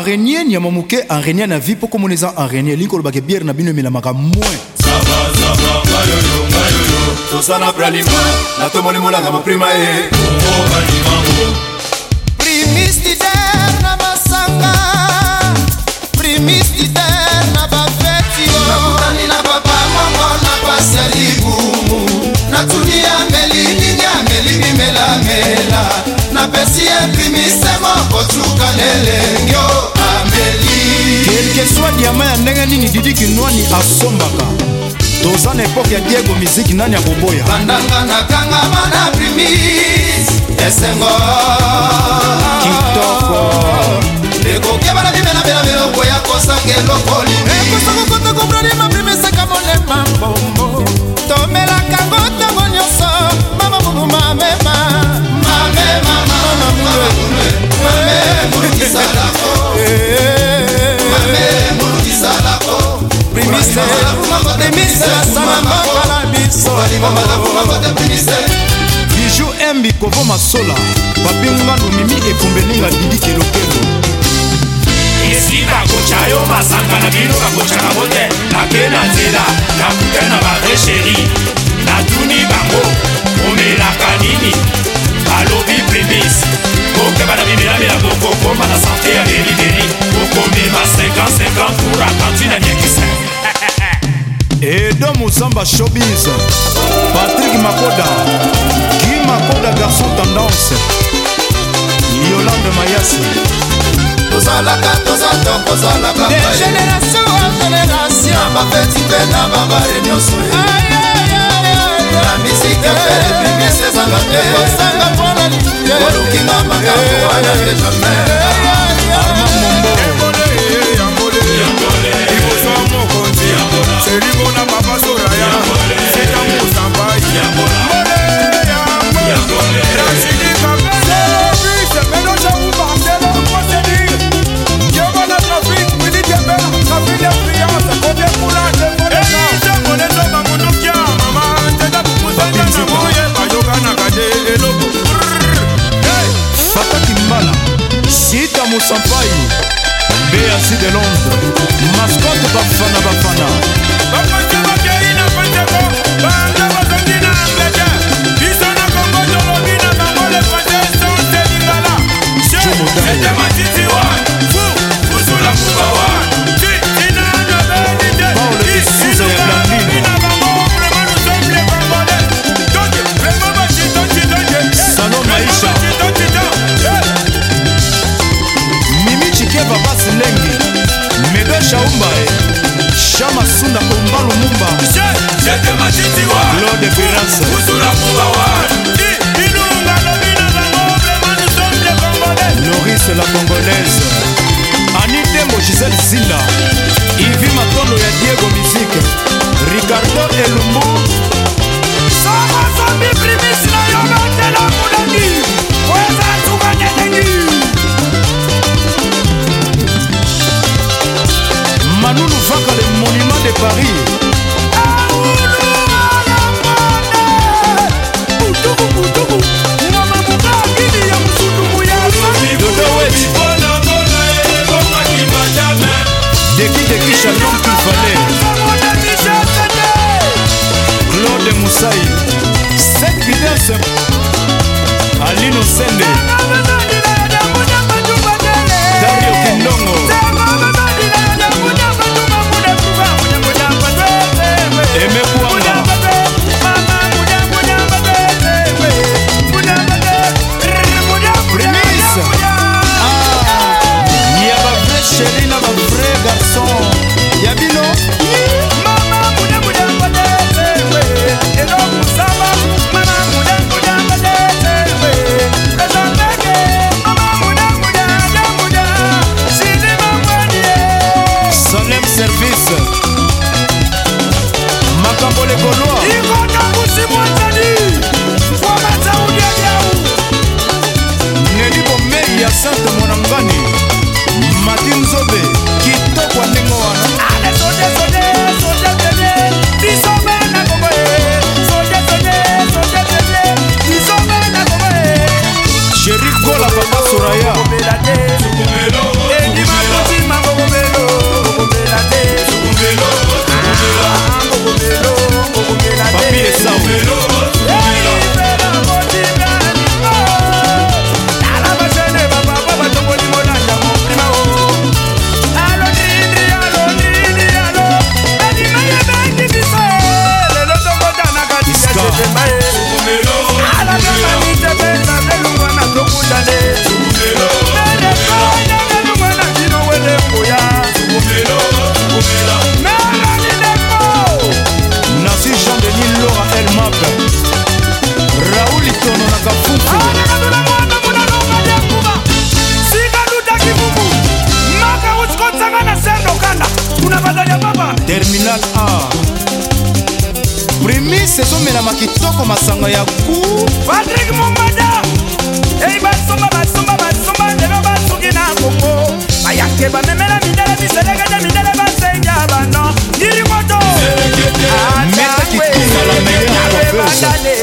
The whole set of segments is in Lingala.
enrenie nyama moke enrenie na vie mpo komona eza enrenie elingi kolobaka ebiere na bino emelamaka moins toza na bralima natomoli molanga moprima ye primistider na masanga primistider na bafe ndenge nini didiki nwani asombaka toza na epoke ya diego miziki nani ya koboya bandanga nakangama na primis esengo kitoko ekokebana bibenabela biloko ya kosanga eloko lini ekosanga eh, kotakobrani maprimesaka monema mbombo tomela masola babinga nomimi ekumbeninga didike lokelo esi bakotya yo masanga na bino bakotyaka bo te nape na nzela nakute na bavre sheri natuni bango omelaka nini balobi primis kokeba na bimelamela kokokoma na sante ya belibeli okomema 50-50 pour atantine ya nyekisa edo musamba shobis patrik makoda mama koda garçon tendance yolande mayasi tozalaka toza to kozalaka génération a génération na bapeti mpe na babare nyonso na misika mpe epibisi ezanga te kosanga eh, mpona liolukinga makambo wana te jamais mokonzi selimona mabasora ya seta mosambai mosampai beasi de londres maskote bafana bafana bakonzi bokei na panteko banda bakonzi na angleterre biso na kongo tolobi na bango le francais sans selingala che ete matiti wana sunda omba lumumba lode perance loris la congolaise anitembo gisel zinda ivi matondo ya diego misike ricardo elumbu primis ezomelama kitoko masanga ya ku patrik mongada ei basomba basomba basomba lelo basuki na kongo bayake bamemela mindele biselekete mindele basenga bano ngiri moto ah, meta kitungala meilleur professeur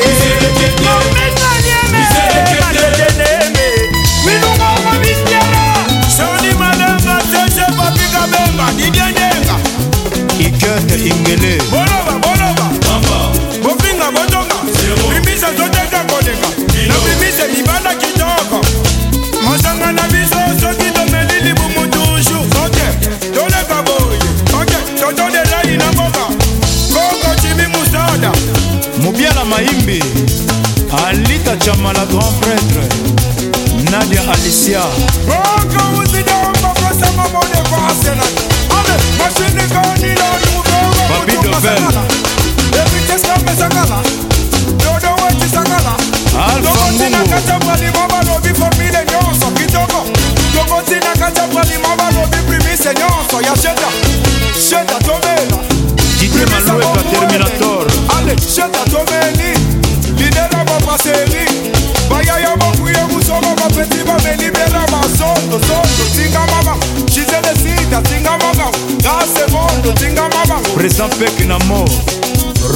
présent peke na mor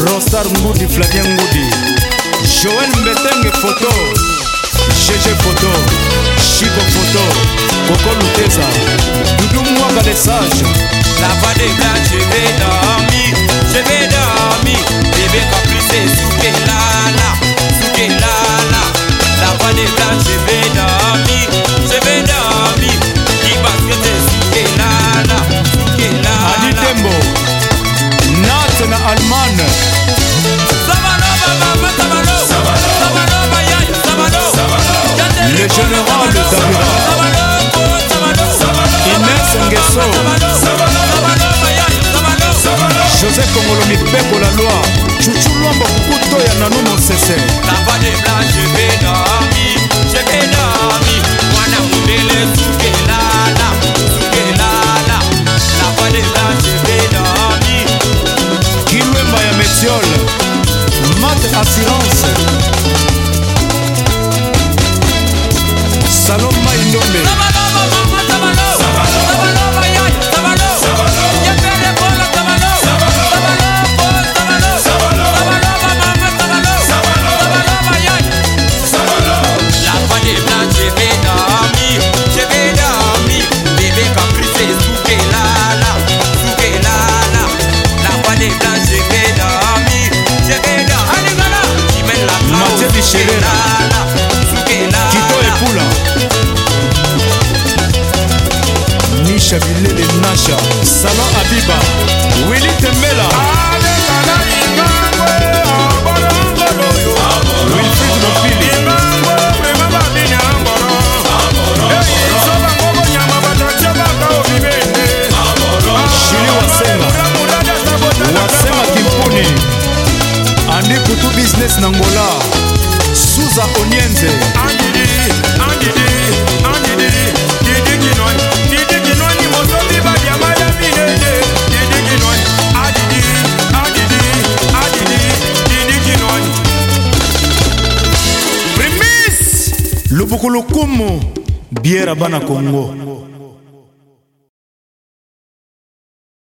rosar ngudi flavien ngudi joel mbetenge foto gg foto chico foto kokoluteza dudumwaka lesage lava de bla je vais dormir je vais dormir bébé caprice soukela molomi mpekola lwa chuchu lwambo kukutoya nanu mosese Será mokulukumu biera bana kongo